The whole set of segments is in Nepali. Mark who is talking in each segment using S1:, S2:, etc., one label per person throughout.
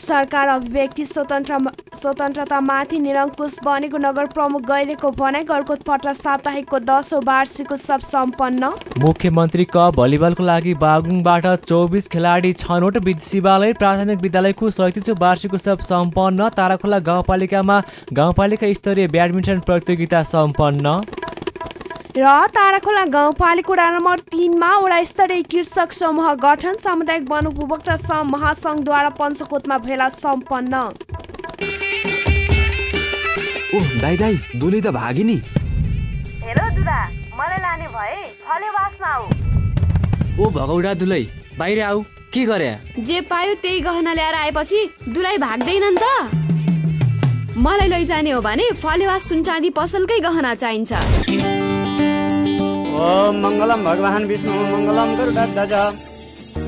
S1: सरकार अभिव्यक्ति स्वतन्त्र स्वतन्त्रतामाथि निरङ्कुश बनेको नगर प्रमुख गैलेको भनाइ पटना साप्ताहिकको दसौँ वार्षिक उत्सव सम्पन्न।
S2: मुख्यमन्त्री क भलिबलको लागि बागुङबाट चौबिस खेलाडी छनौट शिवालय प्राथमिक विद्यालयको सैतिसौँ वार्षिक उत्सव सम्पन्न। ताराखोला गाउँपालिकामा गाउँपालिका स्तरीय ब्याडमिन्टन प्रतियोगिता सम्पन्न।
S1: र ताराखोला गाउँपालिका वडा नम्बर तिनमा वडा स्तरीय कृषक समूह गठन सामुदायिक वन उपभोक्ता महासङ्घद्वारा पञ्चकोटमा भेला सम्पन्न।
S3: ओह दाइ दाइ दुली त भागी नि
S4: हेलो दुदा मलाई लाने भए फले वासमा आऊ।
S2: ओ भगौडा दुलै बाहिर आऊ के गरे?
S5: जे पायो त्यही गहना ल्याएर आएपछि दुलाई भाग्दैनन् त। मलाई लैजाने हो भने फलेवास सुनचाँदी पसलकै गहना चाहिन्छ।
S6: ओम मङ्गलम भगवान् विष्णु मङ्गलम गरुडध्वज।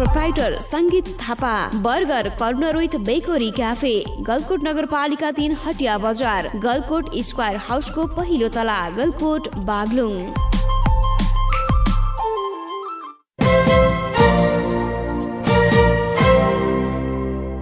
S5: Proprietor Sangeet Thapa burger corner with bakery cafe Galkot नगरपालिका तिन हटिया बजार गलकोट स्क्वायर हाउसको पहिलो तला गलकोट बागलुङ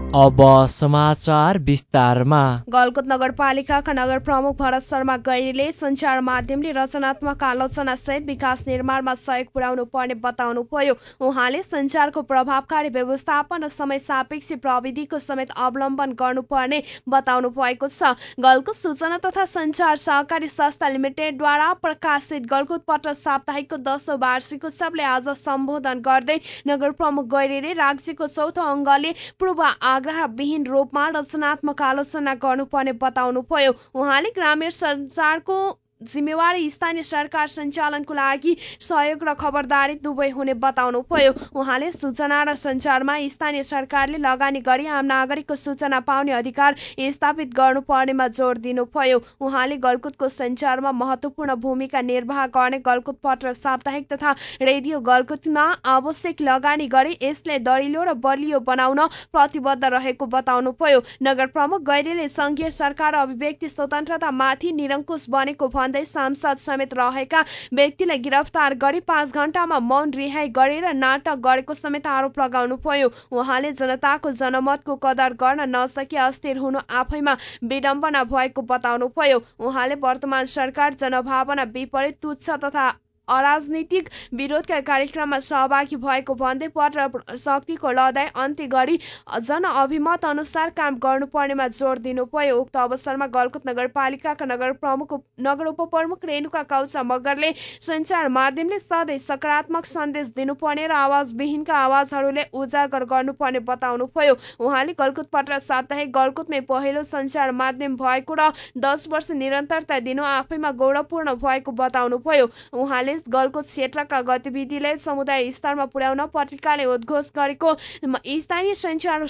S2: अब समाचार विस्तारमा।
S1: गलकोट नगरपालिकाका नगर प्रमुख भरत शर्मा गैरीले सञ्चार माध्यमले रचनात्मक आलोचना सहित विकास निर्माणमा सहयोग पुर्याउनु पर्ने बताउनु भयो उहाँले सञ्चारको प्रभावकारी व्यवस्थापन र समय सापेक्ष प्रविधिको समेत अवलम्बन गर्नुपर्ने बताउनु भएको छ। गलकोट सूचना तथा सञ्चार सहकारी संस्था लिमिटेडद्वारा प्रकाशित गलकोट पत्र साप्ताहिकको दशौँ वार्षिक उत्सवले आज सम्बोधन गर्दै नगर प्रमुख गैरीले राज्यको चौथो अङ्गले पूर्व आग्रहविहीन रूपमा रचनात्मक आलोचना गर्नुपर्ने बताउनुभयो। उहाँले ग्रामीण सञ्चारको जिम्मेवारी स्थानीय सरकार सञ्चालनको लागि सहयोग र खबरदारी दुवै हुने बताउनु भयो। उहाँले सूचना र सञ्चारमा स्थानीय सरकारले लगानी गरी आम नागरिकको सूचना पाउने अधिकार स्थापित गर्नुपर्नेमा जोड दिनुभयो। उहाँले गलकुतको सञ्चारमा महत्वपूर्ण भूमिका निर्वाह गर्ने गलकुत पत्र साप्ताहिक तथा रेडियो गलकुतमा आवश्यक लगानी गरी यसले दरिलो र बलियो बनाउन प्रतिबद्ध रहेको बताउनुभयो नगर प्रमुख गैरीले संघीय सरकार अभिव्यक्ति स्वतन्त्रतामाथि निरङ्कुश बनेको भन्दै सांसद समेत रहेका व्यक्तिलाई गिरफ्तार गरी पाँच घण्टामा मौन रिहाई गरेर नाटक गरेको समेत आरोप लगाउनुभयो उहाँले जनताको जनमतको कदर गर्न नसके अस्थिर हुनु आफैमा विडम्बना भएको बताउनुभयो उहाँले वर्तमान सरकार जनभावना विपरीत तुच्छ तथा अराजनीतिक विरोधका कार्यक्रममा सहभागी भएको भन्दै पट शक्तिको लडाई अन्त्य गरी जनअभिमत अनुसार काम गर्नुपर्नेमा जोड दिनुभयो। उक्त अवसरमा गलकुट नगरपालिकाका नगर प्रमुख नगर उपप्रमुख रेणुका कौचा मगरले सञ्चार माध्यमले सधैँ सकारात्मक सन्देश दिनुपर्ने र आवाजविहीनका आवाजहरूले उजागर गर्नुपर्ने बताउनुभयो। उहाँले गलकुट पत्र साप्ताहिक गलकुटमै पहिलो सञ्चार माध्यम भएको र दस वर्ष निरन्तरता दिनु आफैमा गौरवपूर्ण भएको बताउनुभयो। उहाँले गलकुट क्षेत्रका गतिविधिलाई समुदाय स्तरमा पुर्याउन पत्रिकाले उद्घोष गरेको स्थानीय सञ्चार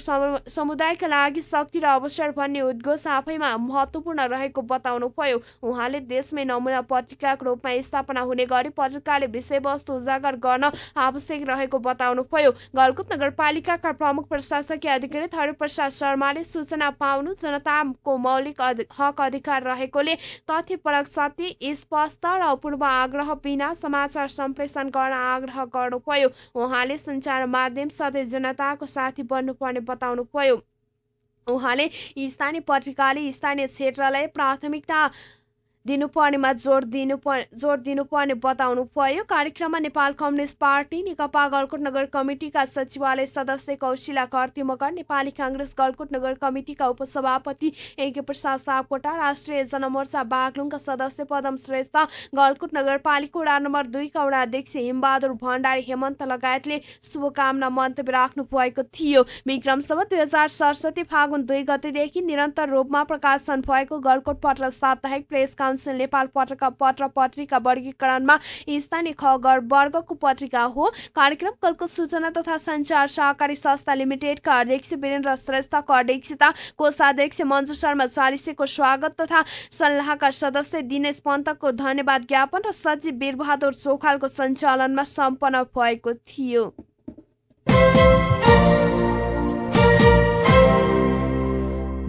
S1: समुदायका लागि शक्ति र अवसर भन्ने उद्घोष आफैमा महत्वपूर्ण रहेको बताउनुभयो उहाँले देशमै नमुना पत्रिकाको रूपमा स्थापना हुने गरी पत्रिकाले विषयवस्तु उजागर गर्न आवश्यक रहेको बताउनुभयो गलकुट नगरपालिकाका प्रमुख प्रशासकीय अधिकारी हरिप्रसाद शर्माले सूचना पाउनु जनताको मौलिक हक अधिकार रहेकोले तथ्यपरक सत्य स्पष्ट र पूर्व आग्रह बिना समाचार सम्प्रेषण गर्न आग्रह गर्नुभयो। उहाँले सञ्चार माध्यम सधैँ जनताको साथी बन्नुपर्ने बताउनुभयो। उहाँले स्थानीय पत्रिकाले स्थानीय क्षेत्रलाई प्राथमिकता दिनुपर्नेमा जोड दिनु जोड दिनुपर्ने बताउनु भयो। कार्यक्रममा नेपाल कम्युनिस्ट पार्टी नेकपा गलकुट नगर कमिटिका सचिवालय सदस्य कौशिला कर्ती मगर नेपाली काङ्ग्रेस गलकुट नगर कमिटिका उपसभापति एके प्रसाद सापकोटा राष्ट्रिय जनमोर्चा बागलुङका सदस्य पदम श्रेष्ठ गलकुट नगरपालिका वडा नम्बर दुईका वडा अध्यक्ष हिमबहादुर भण्डारी हेमन्त लगायतले शुभकामना मन्तव्य राख्नु भएको थियो। विक्रमसम्म दुई हजार सडसठी फागुन दुई गतेदेखि निरन्तर रूपमा प्रकाशन भएको गलकोट पत्र साप्ताहिक प्रेस काउन्सिल काउन्सिल नेपाल पत्रका पत्र पत्रिका वर्गीकरणमा स्थानीय खगर वर्गको पत्रिका हो। कार्यक्रम कलको सूचना तथा सञ्चार सहकारी संस्था लिमिटेडका अध्यक्ष वीरेन्द्र श्रेष्ठको अध्यक्षता कोषाध्यक्ष मञ्जु शर्मा चालिसेको स्वागत तथा सल्लाहका सदस्य दिनेश पन्तको धन्यवाद ज्ञापन र सचिव वीरबहादुर चोखालको सञ्चालनमा सम्पन्न भएको थियो।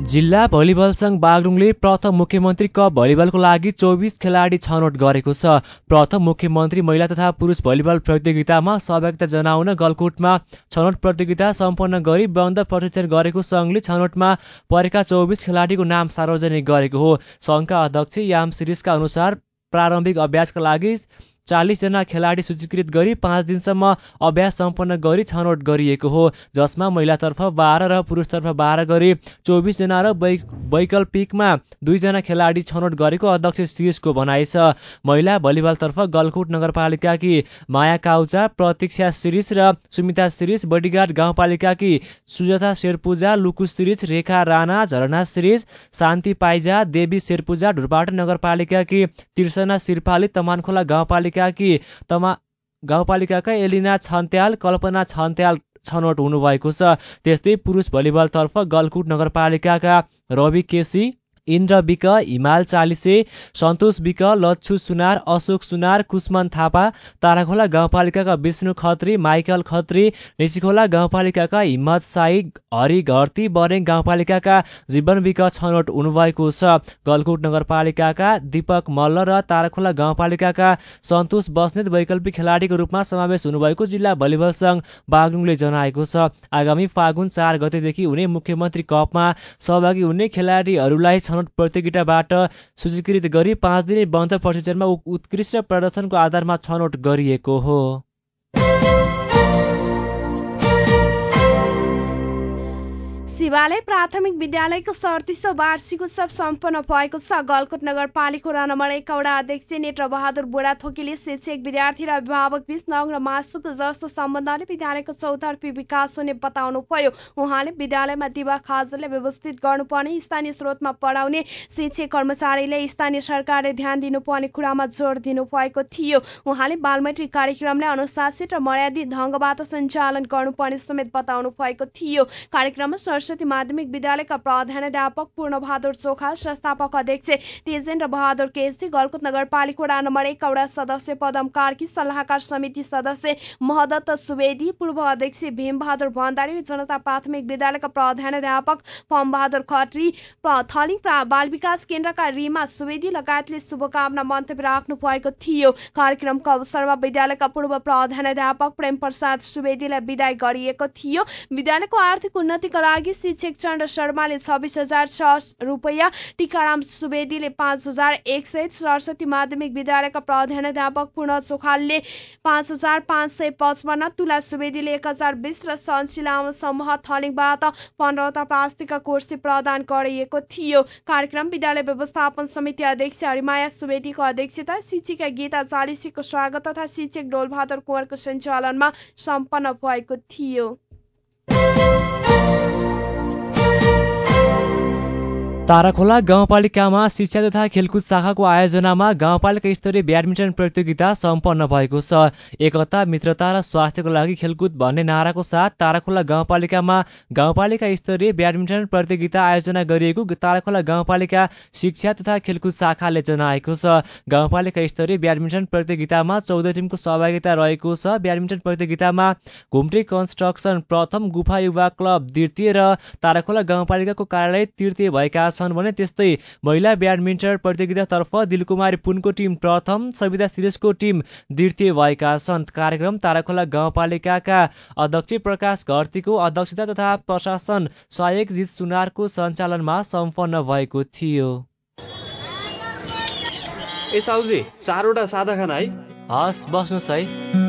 S2: जिल्ला भलिबल सङ्घ बागलुङले प्रथम मुख्यमन्त्री कप भलिबलको लागि चौबिस खेलाडी छनौट गरेको छ। प्रथम मुख्यमन्त्री महिला तथा पुरुष भलिबल प्रतियोगितामा सहभागिता जनाउन गलकुटमा छनौट प्रतियोगिता सम्पन्न गरी बन्द प्रशिक्षण गरेको सङ्घले छनौटमा परेका चौबिस खेलाडीको नाम सार्वजनिक गरेको हो। सङ्घका अध्यक्ष याम सिरिसका अनुसार प्रारम्भिक अभ्यासका लागि चालिसजना खेलाडी सूचीकृत गरी पाँच दिनसम्म अभ्यास सम्पन्न गरी छनौट गरिएको हो जसमा महिलातर्फ बाह्र र पुरुषतर्फ बाह्र गरी चौबिसजना र वैकल्पिकमा दुईजना खेलाडी छनौट गरेको अध्यक्ष शिरिषको भनाइ छ। महिला भलिबलतर्फ गलकुट नगरपालिकाकी माया काउचा प्रतीक्षा शिरिष र सुमिता शिरिष बडीगार्ड गाउँपालिकाकी सुजता शेरपूजा लुकु शिरिष रेखा राणा झरना शिरिष शान्ति पाइजा देवी शेरपूजा ढुरपाटा नगरपालिकाकी तिर्सना शिरपाली तमानखोला गाउँपालिका कि तमा गाउँपालिकाका एलिना छन्त्याल कल्पना छन्त्याल छनौट हुनुभएको छ। त्यस्तै पुरुष भलिबलतर्फ गलकुट नगरपालिकाका रवि केसी इन्द्र बिक हिमाल चालिसे सन्तोष बिक लच्छु सुनार अशोक सुनार कुष्मन थापा ताराखोला गाउँपालिकाका विष्णु खत्री माइकल खत्री ऋषिखोला गाउँपालिकाका हिम्मत साई हरि घरती बरेङ गाउँपालिकाका जीवन बिक छनौट हुनुभएको छ। गलकुट नगरपालिकाका दीपक मल्ल र ताराखोला गाउँपालिकाका सन्तोष बस्नेत वैकल्पिक खेलाडीको रूपमा समावेश हुनुभएको जिल्ला भलिबल सङ्घ बागलुङले जनाएको छ। आगामी फागुन चार गतेदेखि हुने मुख्यमन्त्री कपमा सहभागी हुने खेलाडीहरूलाई छनौट प्रतियोगिताबाट सूचीकृत गरी पाँच दिने बन्द प्रशिक्षणमा उत्कृष्ट प्रदर्शनको आधारमा छनौट गरिएको हो।
S1: शिवालय प्राथमिक विद्यालयको सडतिसौँ वार्षिक उत्सव सम्पन्न भएको छ। गलकोट नगरपालिका वडा नम्बर एकवटा अध्यक्ष नेत्र बहादुर बुढाथोकीले शिक्षक विद्यार्थी र अभिभावक बीच नङ र मासुको जस्तो सम्बन्धले विद्यालयको चौतर्फी विकास हुने बताउनुभयो उहाँले विद्यालयमा दिवा खाजाले व्यवस्थित गर्नुपर्ने स्थानीय स्रोतमा पढाउने शिक्षक कर्मचारीले स्थानीय सरकारले ध्यान दिनुपर्ने कुरामा जोड दिनुभएको थियो। उहाँले बालमैत्री कार्यक्रमलाई अनुशासित र मर्यादित ढङ्गबाट सञ्चालन गर्नुपर्ने समेत बताउनु भएको थियो। कार्यक्रममा सरस्वती माध्यमिक विद्यालयका प्रधानाध्यापक पूर्णबहादुर चोखा संस्थापक अध्यक्ष तेजेन्द्र बहादुर केसी गलकुट नगरपालिका वडा नम्बर एक वडा सदस्य पदम कार्की सल्लाहकार समिति सदस्य महदत्त सुवेदी पूर्व अध्यक्ष भीमबहादुर भण्डारी जनता प्राथमिक विद्यालयका प्रधानाध्यापक पमबहादुर खत्री थलिङ बाल विकास केन्द्रका रिमा सुवेदी लगायतले शुभकामना मन्तव्य राख्नु भएको थियो कार्यक्रमको अवसरमा विद्यालयका पूर्व प्रधानाध्यापक प्रेम प्रसाद सुवेदीलाई विदाय गरिएको थियो विद्यालयको आर्थिक उन्नतिका लागि शिक्षक चण्ड शर्माले छब्बिस हजार छ रुपियाँ टिकाराम सुवेदीले पाँच हजार एक सय सरस्वती माध्यमिक विद्यालयका प्रधानाध्यापक पूर्ण चोखालले पाँच हजार पाँच सय पचपन्न तुला सुवेदीले एक हजार बिस र सञ्चिला समूह थलिङबाट पन्ध्रवटा प्लास्टिकका कुर्सी प्रदान गरिएको थियो। कार्यक्रम विद्यालय व्यवस्थापन समिति अध्यक्ष हरिमाया सुवेदीको अध्यक्षता शिक्षिका गीता चालिसीको स्वागत तथा शिक्षक डोलबहादुर कुँवरको सञ्चालनमा सम्पन्न भएको थियो।
S2: ताराखोला गाउँपालिकामा शिक्षा तथा खेलकुद शाखाको आयोजनामा गाउँपालिका स्तरीय ब्याडमिन्टन प्रतियोगिता सम्पन्न भएको छ। एकता मित्रता र स्वास्थ्यको लागि खेलकुद भन्ने नाराको साथ ताराखोला गाउँपालिकामा गाउँपालिका स्तरीय ब्याडमिन्टन प्रतियोगिता आयोजना गरिएको ताराखोला गाउँपालिका शिक्षा तथा खेलकुद शाखाले जनाएको छ। गाउँपालिका स्तरीय ब्याडमिन्टन प्रतियोगितामा चौध टिमको सहभागिता रहेको छ। ब्याडमिन्टन प्रतियोगितामा घुम्टे कन्स्ट्रक्सन प्रथम गुफा युवा क्लब द्वितीय र ताराखोला गाउँपालिकाको कार्यालय तृतीय भएका छन् भने त्यस्तै महिला ब्याडमिन्टन प्रतियोगितातर्फ दिलकुमारी पुनको टिम प्रथम सविता शिरेशको टिम द्वितीय भएका छन्। कार्यक्रम ताराखोला गाउँपालिकाका अध्यक्ष प्रकाश घरतीको अध्यक्षता तथा प्रशासन सहायक जित सुनारको सञ्चालनमा सम्पन्न भएको थियो।
S3: ए साउजी चारवटा सादा खाना है?
S2: हस् बस्नुहोस् है।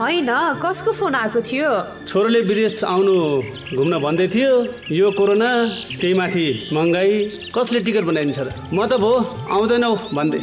S7: होइन कसको फोन आएको थियो?
S6: छोरोले विदेश आउनु घुम्न भन्दै थियो यो कोरोना त्यही माथि महँगाई कसले टिकट बनाइदिन्छ र? म त भो आउँदैनौ भन्दै।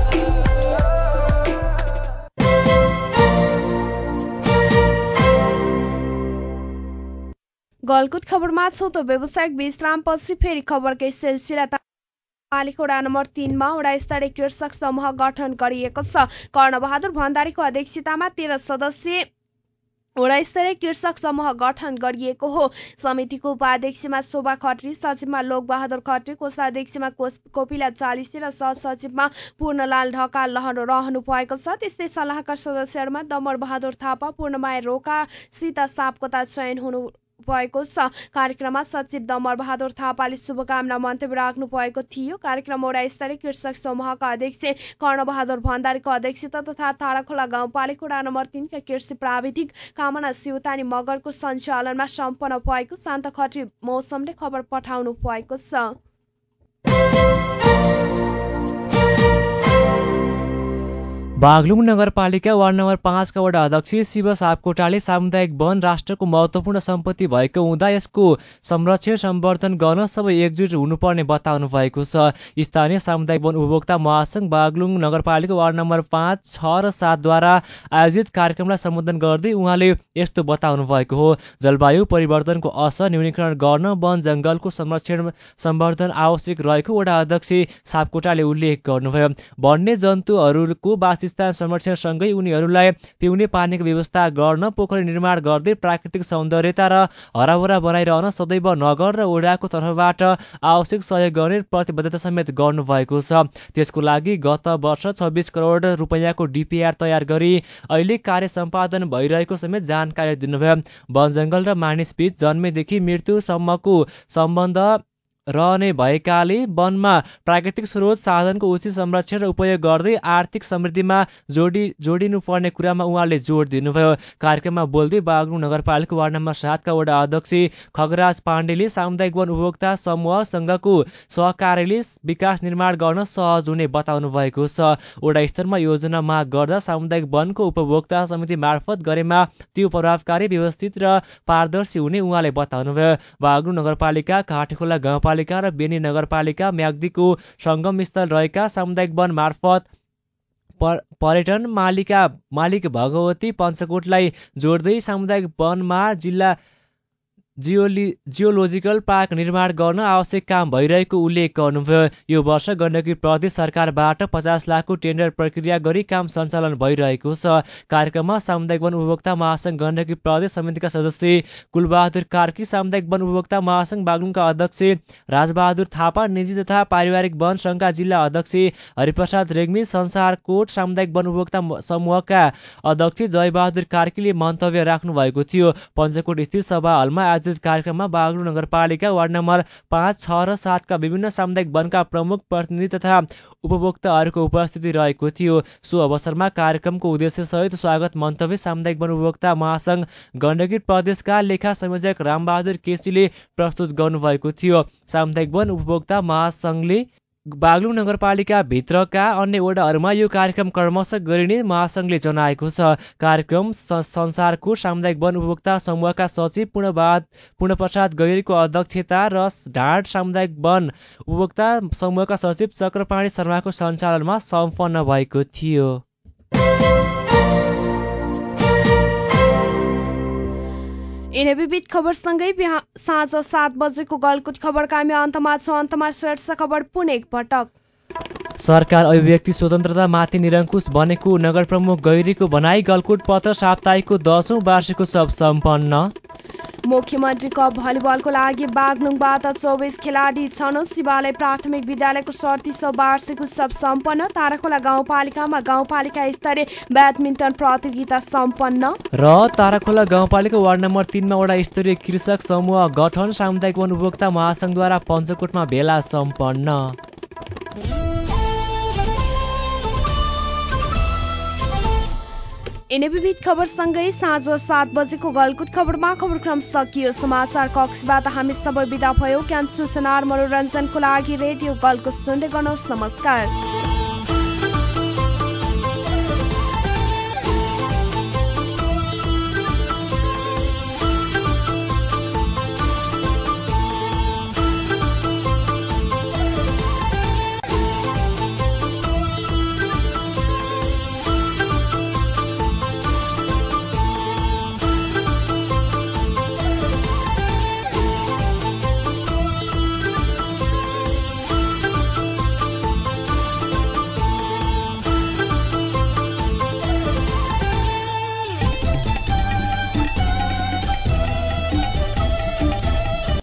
S1: गलकुट खबरमा छोटो व्यावसायिक विश्रामपछि फेरि खबरकै सिलसिला पालिका वडा नम्बर तिनमा वडा स्तरीय कृषक समूह गठन गरिएको छ। कर्णबहादुर भण्डारीको अध्यक्षतामा तेह्र सदस्यीय वडा स्तरीय कृषक समूह गठन गरिएको हो। समितिको उपाध्यक्षमा शोभा खत्री सचिवमा लोकबहादुर खत्री कोषाध्यक्षमा कोपिला चालिसे र सहसचिवमा पूर्णलाल ढकाल रहनु भएको छ। त्यस्तै सल्लाहकार सदस्यहरूमा दमर बहादुर थापा पूर्णमाया रोका सीता सापकोता चयन हुनु भएको छ। कार्यक्रममा सचिव दमर बहादुर थापाले शुभकामना मन्तव्य राख्नु भएको थियो। कार्यक्रम वडा स्तरीय कृषक समूहका अध्यक्ष कर्णबहादुर भण्डारीको अध्यक्षता तथा ताराखोला गाउँपालिका वडा नम्बर तिनका कृषि प्राविधिक कामना सिउतानी मगरको सञ्चालनमा सम्पन्न भएको शान्त खत्री मौसमले खबर पठाउनु भएको छ।
S2: बागलुङ नगरपालिका वार्ड नम्बर पाँचका वडा अध्यक्ष शिव सापकोटाले सामुदायिक वन राष्ट्रको महत्वपूर्ण सम्पत्ति भएको हुँदा यसको संरक्षण सम्वर्धन गर्न सबै एकजुट हुनुपर्ने बताउनु भएको छ। स्थानीय सामुदायिक वन उपभोक्ता महासङ्घ बागलुङ नगरपालिका वार्ड नम्बर पाँच छ र सातद्वारा आयोजित कार्यक्रमलाई सम्बोधन गर्दै उहाँले यस्तो बताउनु भएको हो। जलवायु परिवर्तनको असर न्यूनीकरण गर्न वन जङ्गलको संरक्षण सम्वर्धन आवश्यक रहेको वडा अध्यक्ष सापकोटाले उल्लेख गर्नुभयो। वन्य जन्तुहरूको वास स्थान संरक्षणसँगै उनीहरूलाई पिउने पानीको व्यवस्था गर्न पोखरी निर्माण गर्दै प्राकृतिक सौन्दर्यता र हराभरा बनाइरहन सदैव नगर र ओडाको तर्फबाट आवश्यक सहयोग गर्ने प्रतिबद्धता समेत गर्नुभएको छ। त्यसको लागि गत वर्ष छब्बिस करोड रुपियाँको डिपिआर तयार गरी अहिले कार्य सम्पादन भइरहेको समेत जानकारी दिनुभयो। वन जङ्गल र मानिसबीच जन्मेदेखि मृत्युसम्मको सम्बन्ध रहने भएकाले वनमा प्राकृतिक स्रोत साधनको उचित संरक्षण र उपयोग गर्दै आर्थिक समृद्धिमा जोडी जोडिनु पर्ने कुरामा उहाँले जोड दिनुभयो। कार्यक्रममा बोल्दै बागलुङ नगरपालिका वार्ड नम्बर सातका वडा अध्यक्ष खगराज पाण्डेले सामुदायिक वन उपभोक्ता समूह सङ्घको सहकारीले विकास निर्माण गर्न सहज हुने बताउनु भएको छ। वडा स्तरमा योजना माग गर्दा सामुदायिक वनको उपभोक्ता समिति मार्फत गरेमा त्यो प्रभावकारी व्यवस्थित र पारदर्शी हुने उहाँले बताउनुभयो। बागलुङ नगरपालिका काठेखोला गाउँपालिका नगरपालिका र बेनी नगरपालिका म्याग्दीको सङ्गम स्थल रहेका सामुदायिक वन मार्फत पर्यटन मालिका मालिक भगवती पञ्चकोटलाई जोड्दै सामुदायिक वनमा जिल्ला जियोली जियोलोजिकल पार्क निर्माण गर्न आवश्यक काम भइरहेको उल्लेख गर्नुभयो। यो वर्ष गण्डकी प्रदेश सरकारबाट पचास लाखको टेन्डर प्रक्रिया गरी काम सञ्चालन भइरहेको छ। कार्यक्रममा सामुदायिक वन उपभोक्ता महासङ्घ गण्डकी प्रदेश समितिका सदस्य कुलबहादुर कार्की सामुदायिक वन उपभोक्ता महासङ्घ बागलुङका अध्यक्ष राजबहादुर थापा निजी तथा पारिवारिक वन सङ्घका जिल्ला अध्यक्ष हरिप्रसाद रेग्मी संसारकोट सामुदायिक वन उपभोक्ता समूहका अध्यक्ष जयबहादुर कार्कीले मन्तव्य राख्नु भएको थियो। पञ्चकोट स्थित सभा हलमा आयोजित कार्यक्रममा बागलुङ नगरपालिका वार्ड नम्बर पाँच छ र सातका विभिन्न सामुदायिक वनका प्रमुख प्रतिनिधि तथा उपभोक्ताहरूको उपस्थिति रहेको थियो। सो अवसरमा कार्यक्रमको उद्देश्यसहित स्वागत मन्तव्य सामुदायिक वन उपभोक्ता महासङ्घ गण्डकी प्रदेशका लेखा संयोजक रामबहादुर केसीले प्रस्तुत गर्नुभएको थियो। सामुदायिक वन उपभोक्ता महासङ्घले बागलुङ नगरपालिकाभित्रका अन्य वडाहरूमा यो कार्यक्रम क्रमशः गरिने महासङ्घले जनाएको छ। कार्यक्रम संसारको सामुदायिक वन उपभोक्ता समूहका सचिव पूर्णवाद पूर्णप्रसाद गैरीको अध्यक्षता र ढाड सामुदायिक वन उपभोक्ता समूहका सचिव चक्रपाणी शर्माको सञ्चालनमा सम्पन्न भएको थियो।
S1: यिनै विविध खबरसँगै साँझ सात बजेको गलकुट खबरका हामी अन्तमा छौँ अन्तमा शीर्ष खबर पुनः एकपटक
S2: सरकार अभिव्यक्ति स्वतन्त्रतामाथि निरङ्कुश बनेको नगर प्रमुख गैरीको भनाई गलकुट पत्र साप्ताहिकको दशौं वार्षिकोत्सव सम्पन्न।
S1: मुख्यमन्त्री कप भलिबलको लागि बागलुङबाट चौबिस खेलाडी छन्। शिवालय प्राथमिक विद्यालयको सडतिसौँ वार्षिक उत्सव सम्पन्न। ताराखोला गाउँपालिकामा गाउँपालिका स्तरीय ब्याडमिन्टन प्रतियोगिता सम्पन्न।
S2: र ताराखोला गाउँपालिका वार्ड नम्बर तिनमा वडा स्तरीय कृषक समूह गठन सामुदायिक उपभोक्ता महासङ्घद्वारा पञ्चकोटमा भेला सम्पन्न।
S1: यिनै विविध खबरसँगै साँझ सात बजेको गलकुट खबरमा खबरक्रम सकियो। समाचार कक्षबाट हामी सबै विदा भयो। ज्ञान सूचना मनोरञ्जनको लागि रेडियो गलकुट सुन्दै गर्नुहोस्। नमस्कार।